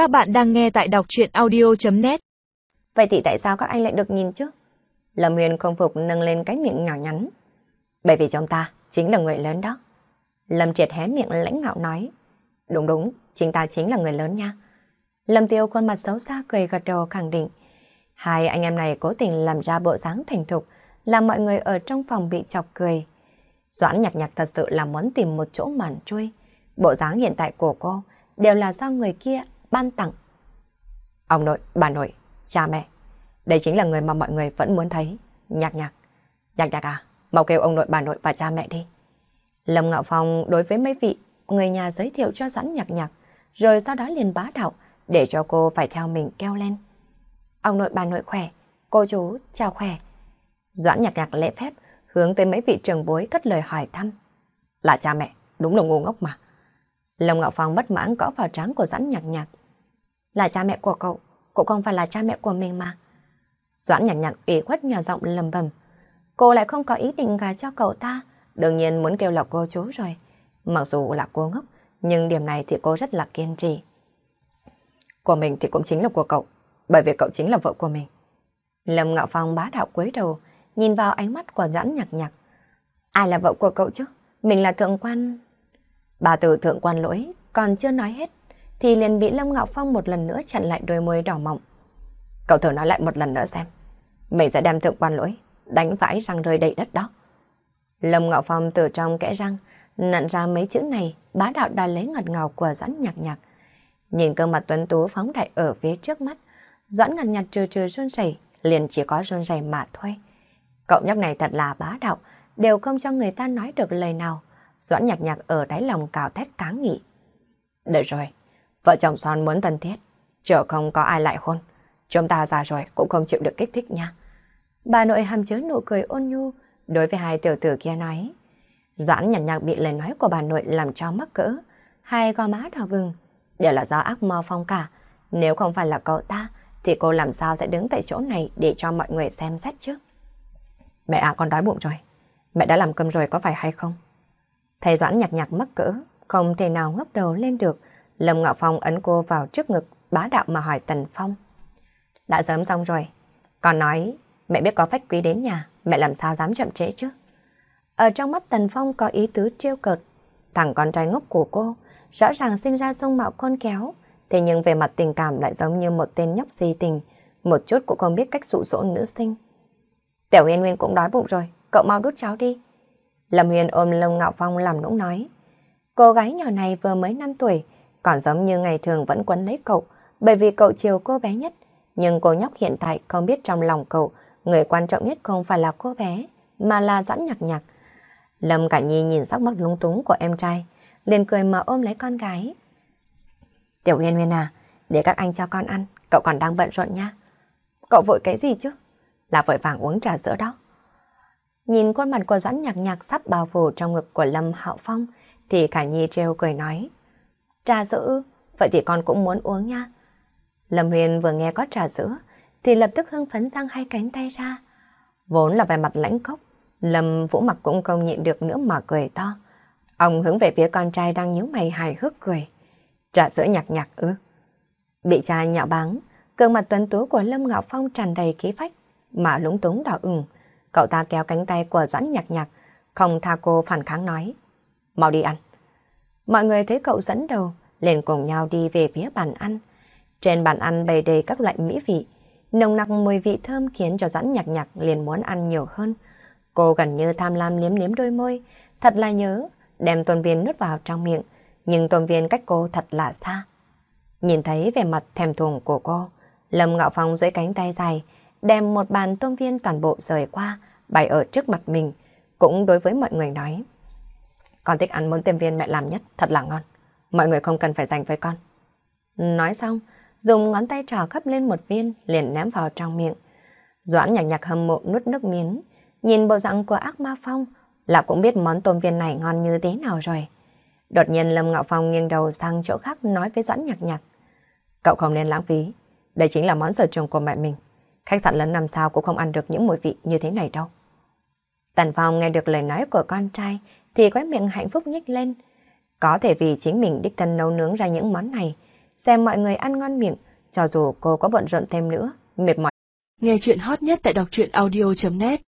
Các bạn đang nghe tại đọc truyện audio.net Vậy thì tại sao các anh lại được nhìn chứ? Lâm Huyền không phục nâng lên cái miệng nhỏ nhắn. Bởi vì chúng ta chính là người lớn đó. Lâm Triệt hé miệng lãnh ngạo nói. Đúng đúng, chính ta chính là người lớn nha. Lâm Tiêu khuôn mặt xấu xa cười gật đầu khẳng định. Hai anh em này cố tình làm ra bộ dáng thành thục, làm mọi người ở trong phòng bị chọc cười. Doãn nhạc nhạc thật sự là muốn tìm một chỗ màn chui. Bộ dáng hiện tại của cô đều là do người kia ban tặng. Ông nội, bà nội, cha mẹ. Đây chính là người mà mọi người vẫn muốn thấy. Nhạc nhạc. Nhạc nhạc à, mau kêu ông nội, bà nội và cha mẹ đi. Lâm Ngạo Phong đối với mấy vị người nhà giới thiệu cho Doãn nhạc nhạc, rồi sau đó liền bá đạo để cho cô phải theo mình kêu lên. Ông nội, bà nội khỏe, cô chú, chào khỏe. Doãn nhạc nhạc lễ phép hướng tới mấy vị trường bối cất lời hỏi thăm. Là cha mẹ, đúng là ngu ngốc mà. Lâm Ngạo Phong bất mãn gõ vào trán của Doãn nhạc nhạc. Là cha mẹ của cậu, cũng không phải là cha mẹ của mình mà. Doãn nhạc nhạc ủy khuất nhà giọng lầm bầm. Cô lại không có ý định gà cho cậu ta, đương nhiên muốn kêu là cô chú rồi. Mặc dù là cô ngốc, nhưng điểm này thì cô rất là kiên trì. Của mình thì cũng chính là của cậu, bởi vì cậu chính là vợ của mình. Lâm Ngạo Phong bá đạo quấy đầu, nhìn vào ánh mắt của Doãn nhạc nhạc. Ai là vợ của cậu chứ? Mình là thượng quan... Bà từ thượng quan lỗi, còn chưa nói hết, thì liền bị Lâm Ngạo Phong một lần nữa chặn lại đôi môi đỏ mọng. Cậu thử nói lại một lần nữa xem. Mình sẽ đem thượng quan lỗi, đánh vãi răng rơi đầy đất đó. Lâm Ngạo Phong từ trong kẽ răng, nặn ra mấy chữ này, bá đạo đòi lấy ngọt ngào của Doãn nhạc nhạc. Nhìn cơ mặt tuấn tú phóng đại ở phía trước mắt, Doãn ngặt nhạt trừ trừ run rẩy, liền chỉ có run rẩy mà thôi. Cậu nhóc này thật là bá đạo, đều không cho người ta nói được lời nào. Doãn nhạc nhạc ở đáy lòng cào thét cáng nghị. Được rồi, vợ chồng son muốn thân thiết, chờ không có ai lại hôn. Chúng ta già rồi cũng không chịu được kích thích nha. Bà nội hàm chứa nụ cười ôn nhu, đối với hai tiểu tử kia nói. Doãn nhạc nhạc bị lời nói của bà nội làm cho mắc cỡ, hai gò má đỏ vừng. đều là do ác mơ phong cả. Nếu không phải là cậu ta, thì cô làm sao sẽ đứng tại chỗ này để cho mọi người xem xét chứ? Mẹ à con đói bụng rồi. Mẹ đã làm cơm rồi có phải hay không? Thầy Doãn nhạc nhạc mắc cỡ, không thể nào ngấp đầu lên được. Lâm Ngạo Phong ấn cô vào trước ngực, bá đạo mà hỏi Tần Phong. Đã sớm xong rồi. Còn nói, mẹ biết có phách quý đến nhà, mẹ làm sao dám chậm trễ chứ? Ở trong mắt Tần Phong có ý tứ trêu cợt. Thằng con trai ngốc của cô, rõ ràng sinh ra sông mạo con kéo, thế nhưng về mặt tình cảm lại giống như một tên nhóc si tình, một chút cũng không biết cách dụ dỗ nữ sinh. Tiểu Hiên Nguyên cũng đói bụng rồi, cậu mau đút cháo đi. Lâm Huyền ôm Lâm Ngạo Phong làm nũng nói. Cô gái nhỏ này vừa mới 5 tuổi, còn giống như ngày thường vẫn quấn lấy cậu, bởi vì cậu chiều cô bé nhất. Nhưng cô nhóc hiện tại không biết trong lòng cậu, người quan trọng nhất không phải là cô bé, mà là Doãn Nhạc Nhạc. Lâm Cả Nhi nhìn sắc mắt lung túng của em trai, liền cười mà ôm lấy con gái. Tiểu Huyên Huyên à, để các anh cho con ăn, cậu còn đang bận rộn nha. Cậu vội cái gì chứ? Là vội vàng uống trà sữa đó. Nhìn khuôn mặt của Doãn Nhạc Nhạc sắp bao phủ trong ngực của Lâm Hạo Phong, thì cả Nhi treo cười nói. Trà sữa, vậy thì con cũng muốn uống nha. Lâm Huyền vừa nghe có trà sữa, thì lập tức hưng phấn giang hai cánh tay ra. Vốn là vẻ mặt lãnh cốc, Lâm Vũ Mặc cũng không nhịn được nữa mà cười to. Ông hướng về phía con trai đang nhíu mày hài hước cười. Trà sữa nhạc nhạc ư. Bị cha nhạo báng, gương mặt tuấn tú của Lâm Ngạo Phong tràn đầy khí phách, mà lúng túng đỏ ửng. Cậu ta kéo cánh tay của Doãn nhạc nhạc, không tha cô phản kháng nói. Mau đi ăn. Mọi người thấy cậu dẫn đầu, liền cùng nhau đi về phía bàn ăn. Trên bàn ăn bày đầy các loại mỹ vị, nồng nặc mùi vị thơm khiến cho Doãn nhạc nhạc liền muốn ăn nhiều hơn. Cô gần như tham lam liếm liếm đôi môi, thật là nhớ, đem tôn viên nuốt vào trong miệng, nhưng tôn viên cách cô thật là xa. Nhìn thấy vẻ mặt thèm thuồng của cô, Lâm Ngạo Phong dưới cánh tay dài, đem một bàn tôm viên toàn bộ rời qua, bày ở trước mặt mình, cũng đối với mọi người nói. Con thích ăn món tôm viên mẹ làm nhất, thật là ngon. Mọi người không cần phải dành với con. Nói xong, dùng ngón tay trò gấp lên một viên, liền ném vào trong miệng. Doãn nhạc nhạc hâm mộ nuốt nước miếng, nhìn bộ dạng của ác ma phong, là cũng biết món tôm viên này ngon như thế nào rồi. Đột nhiên Lâm Ngạo Phong nghiêng đầu sang chỗ khác nói với Doãn nhạc nhạc. Cậu không nên lãng phí, đây chính là món sở trường của mẹ mình. Khách sạn lớn năm sao cũng không ăn được những mùi vị như thế này đâu. Tần Phong nghe được lời nói của con trai thì khóe miệng hạnh phúc nhích lên. Có thể vì chính mình đích thân nấu nướng ra những món này, xem mọi người ăn ngon miệng, cho dù cô có bận rộn thêm nữa, mệt mỏi. Nghe chuyện hot nhất tại đọc truyện audio.net